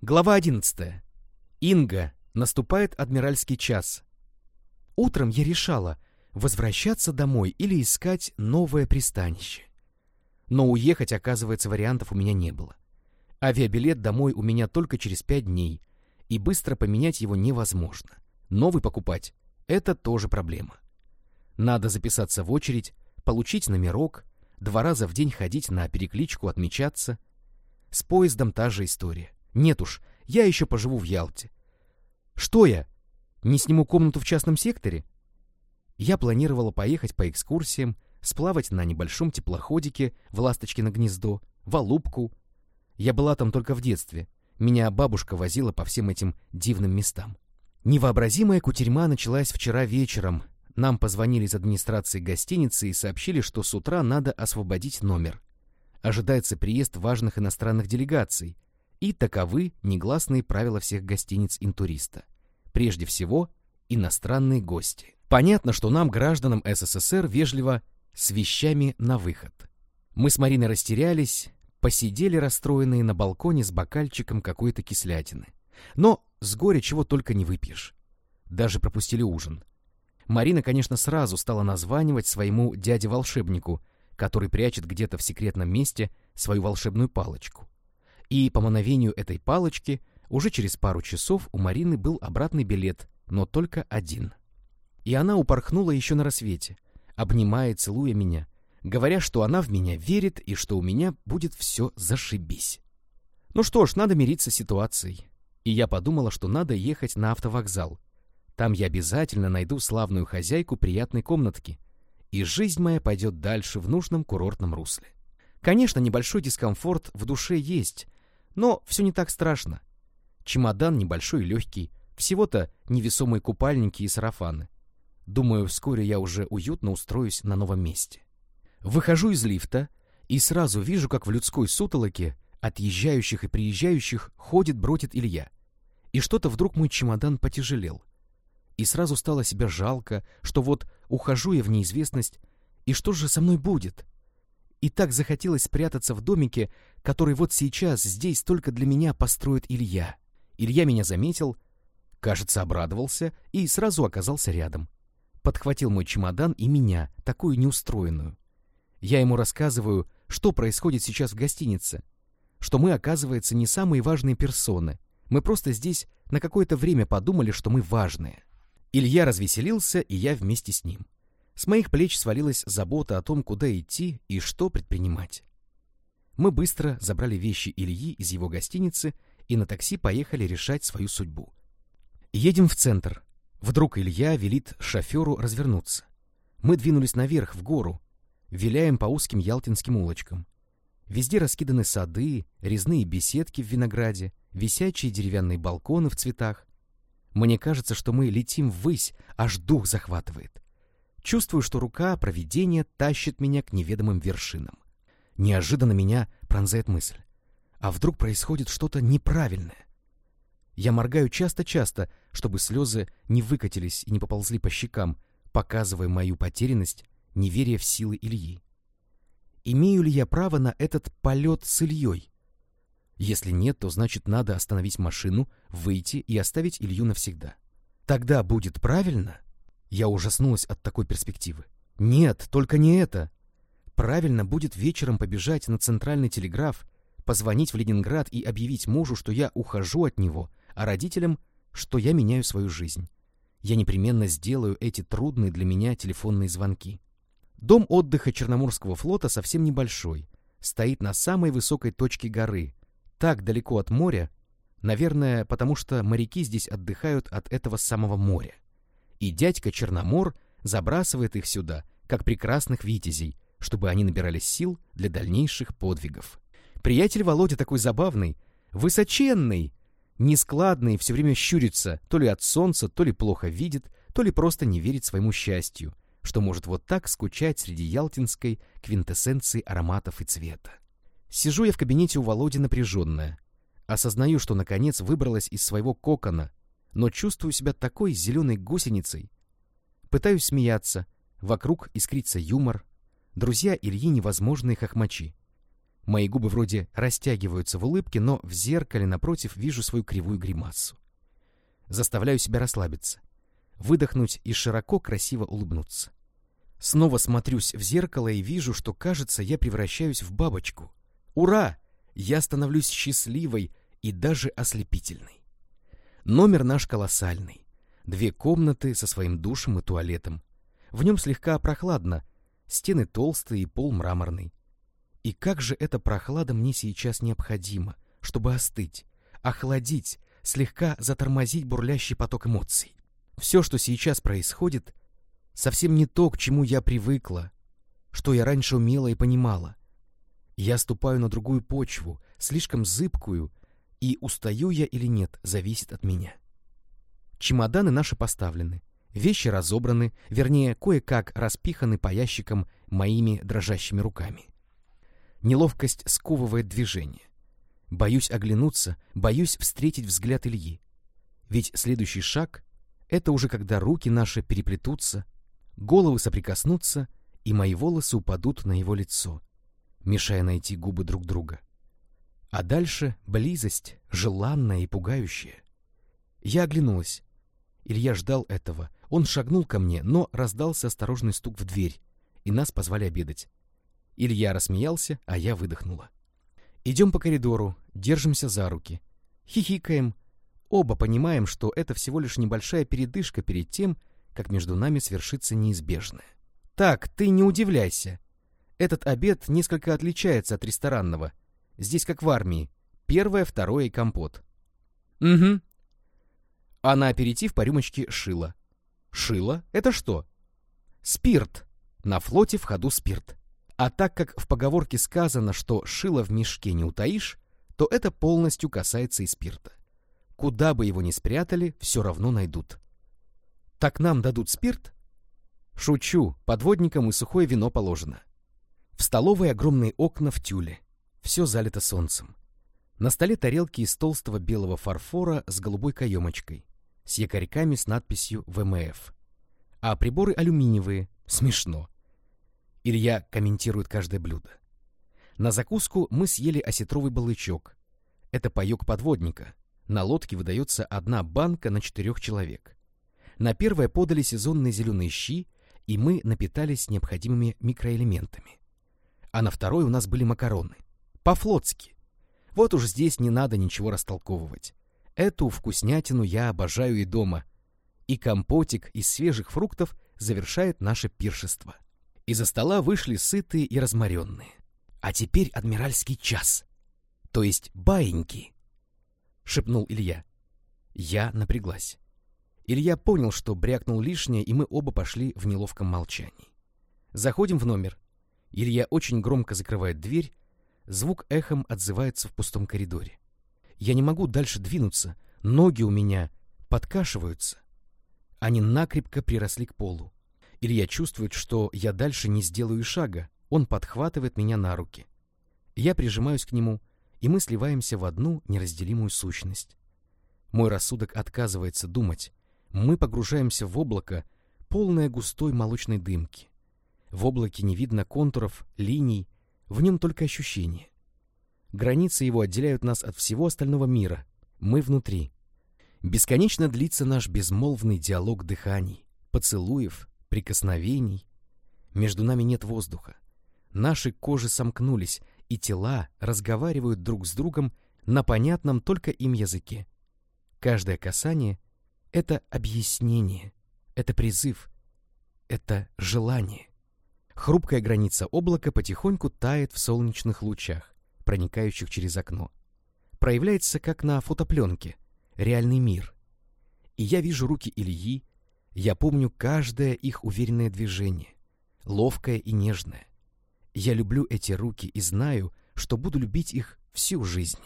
Глава 11. Инга. Наступает адмиральский час. Утром я решала, возвращаться домой или искать новое пристанище. Но уехать, оказывается, вариантов у меня не было. Авиабилет домой у меня только через пять дней, и быстро поменять его невозможно. Новый покупать — это тоже проблема. Надо записаться в очередь, получить номерок, два раза в день ходить на перекличку, отмечаться. С поездом та же история. Нет уж, я еще поживу в Ялте. Что я? Не сниму комнату в частном секторе? Я планировала поехать по экскурсиям, сплавать на небольшом теплоходике в Ласточкино гнездо, в Алубку. Я была там только в детстве. Меня бабушка возила по всем этим дивным местам. Невообразимая кутерьма началась вчера вечером. Нам позвонили из администрации гостиницы и сообщили, что с утра надо освободить номер. Ожидается приезд важных иностранных делегаций — и таковы негласные правила всех гостиниц интуриста. Прежде всего, иностранные гости. Понятно, что нам, гражданам СССР, вежливо с вещами на выход. Мы с Мариной растерялись, посидели расстроенные на балконе с бокальчиком какой-то кислятины. Но с горя чего только не выпьешь. Даже пропустили ужин. Марина, конечно, сразу стала названивать своему дяде-волшебнику, который прячет где-то в секретном месте свою волшебную палочку. И по мановению этой палочки уже через пару часов у Марины был обратный билет, но только один. И она упорхнула еще на рассвете, обнимая и целуя меня, говоря, что она в меня верит и что у меня будет все зашибись. Ну что ж, надо мириться с ситуацией. И я подумала, что надо ехать на автовокзал. Там я обязательно найду славную хозяйку приятной комнатки, и жизнь моя пойдет дальше в нужном курортном русле. Конечно, небольшой дискомфорт в душе есть, но все не так страшно. Чемодан небольшой и легкий, всего-то невесомые купальники и сарафаны. Думаю, вскоре я уже уютно устроюсь на новом месте. Выхожу из лифта и сразу вижу, как в людской сутолоке отъезжающих и приезжающих ходит-бродит Илья. И что-то вдруг мой чемодан потяжелел. И сразу стало себя жалко, что вот ухожу я в неизвестность, и что же со мной будет? И так захотелось спрятаться в домике, который вот сейчас здесь только для меня построит Илья. Илья меня заметил, кажется, обрадовался и сразу оказался рядом. Подхватил мой чемодан и меня, такую неустроенную. Я ему рассказываю, что происходит сейчас в гостинице, что мы, оказывается, не самые важные персоны. Мы просто здесь на какое-то время подумали, что мы важные. Илья развеселился, и я вместе с ним. С моих плеч свалилась забота о том, куда идти и что предпринимать. Мы быстро забрали вещи Ильи из его гостиницы и на такси поехали решать свою судьбу. Едем в центр. Вдруг Илья велит шоферу развернуться. Мы двинулись наверх, в гору, виляем по узким ялтинским улочкам. Везде раскиданы сады, резные беседки в винограде, висячие деревянные балконы в цветах. Мне кажется, что мы летим ввысь, аж дух захватывает. Чувствую, что рука провидения тащит меня к неведомым вершинам. Неожиданно меня пронзает мысль. А вдруг происходит что-то неправильное? Я моргаю часто-часто, чтобы слезы не выкатились и не поползли по щекам, показывая мою потерянность, неверие в силы Ильи. Имею ли я право на этот полет с Ильей? Если нет, то значит надо остановить машину, выйти и оставить Илью навсегда. Тогда будет правильно — я ужаснулась от такой перспективы. Нет, только не это. Правильно будет вечером побежать на центральный телеграф, позвонить в Ленинград и объявить мужу, что я ухожу от него, а родителям, что я меняю свою жизнь. Я непременно сделаю эти трудные для меня телефонные звонки. Дом отдыха Черноморского флота совсем небольшой, стоит на самой высокой точке горы, так далеко от моря, наверное, потому что моряки здесь отдыхают от этого самого моря и дядька Черномор забрасывает их сюда, как прекрасных витязей, чтобы они набирались сил для дальнейших подвигов. Приятель Володя такой забавный, высоченный, нескладный, все время щурится, то ли от солнца, то ли плохо видит, то ли просто не верит своему счастью, что может вот так скучать среди ялтинской квинтэссенции ароматов и цвета. Сижу я в кабинете у Володи напряженная. Осознаю, что наконец выбралась из своего кокона, но чувствую себя такой зеленой гусеницей. Пытаюсь смеяться, вокруг искрится юмор. Друзья Ильи невозможные хохмачи. Мои губы вроде растягиваются в улыбке, но в зеркале напротив вижу свою кривую гримасу. Заставляю себя расслабиться, выдохнуть и широко красиво улыбнуться. Снова смотрюсь в зеркало и вижу, что, кажется, я превращаюсь в бабочку. Ура! Я становлюсь счастливой и даже ослепительной. Номер наш колоссальный. Две комнаты со своим душем и туалетом. В нем слегка прохладно, стены толстые и пол мраморный. И как же эта прохлада мне сейчас необходима, чтобы остыть, охладить, слегка затормозить бурлящий поток эмоций. Все, что сейчас происходит, совсем не то, к чему я привыкла, что я раньше умела и понимала. Я ступаю на другую почву, слишком зыбкую, и устаю я или нет, зависит от меня. Чемоданы наши поставлены, вещи разобраны, вернее, кое-как распиханы по ящикам моими дрожащими руками. Неловкость сковывает движение. Боюсь оглянуться, боюсь встретить взгляд Ильи. Ведь следующий шаг — это уже когда руки наши переплетутся, головы соприкоснутся, и мои волосы упадут на его лицо, мешая найти губы друг друга. А дальше близость, желанная и пугающая. Я оглянулась. Илья ждал этого. Он шагнул ко мне, но раздался осторожный стук в дверь, и нас позвали обедать. Илья рассмеялся, а я выдохнула. Идем по коридору, держимся за руки. Хихикаем. Оба понимаем, что это всего лишь небольшая передышка перед тем, как между нами свершится неизбежное. Так, ты не удивляйся. Этот обед несколько отличается от ресторанного. Здесь как в армии. Первое, второе и компот. Угу. А на аперитив по рюмочке шило. Шило? Это что? Спирт. На флоте в ходу спирт. А так как в поговорке сказано, что шило в мешке не утаишь, то это полностью касается и спирта. Куда бы его ни спрятали, все равно найдут. Так нам дадут спирт? Шучу, подводникам и сухое вино положено. В столовой огромные окна в тюле. Все залито солнцем. На столе тарелки из толстого белого фарфора с голубой каемочкой, с якорьками с надписью ВМФ. А приборы алюминиевые. Смешно. Илья комментирует каждое блюдо. На закуску мы съели осетровый балычок. Это паёк подводника. На лодке выдается одна банка на четырех человек. На первое подали сезонные зеленые щи, и мы напитались необходимыми микроэлементами. А на второй у нас были макароны. По-флотски. Вот уж здесь не надо ничего растолковывать. Эту вкуснятину я обожаю и дома. И компотик из свежих фруктов завершает наше пиршество. Из-за стола вышли сытые и разморенные. А теперь адмиральский час. То есть баиньки, — шепнул Илья. Я напряглась. Илья понял, что брякнул лишнее, и мы оба пошли в неловком молчании. Заходим в номер. Илья очень громко закрывает дверь, звук эхом отзывается в пустом коридоре. Я не могу дальше двинуться, ноги у меня подкашиваются. Они накрепко приросли к полу. Илья чувствует, что я дальше не сделаю шага. Он подхватывает меня на руки. Я прижимаюсь к нему, и мы сливаемся в одну неразделимую сущность. Мой рассудок отказывается думать. Мы погружаемся в облако, полное густой молочной дымки. В облаке не видно контуров, линий, в нем только ощущения. Границы его отделяют нас от всего остального мира. Мы внутри. Бесконечно длится наш безмолвный диалог дыханий, поцелуев, прикосновений. Между нами нет воздуха. Наши кожи сомкнулись, и тела разговаривают друг с другом на понятном только им языке. Каждое касание — это объяснение, это призыв, это желание. Хрупкая граница облака потихоньку тает в солнечных лучах, проникающих через окно. Проявляется, как на фотопленке, реальный мир. И я вижу руки Ильи, я помню каждое их уверенное движение, ловкое и нежное. Я люблю эти руки и знаю, что буду любить их всю жизнь.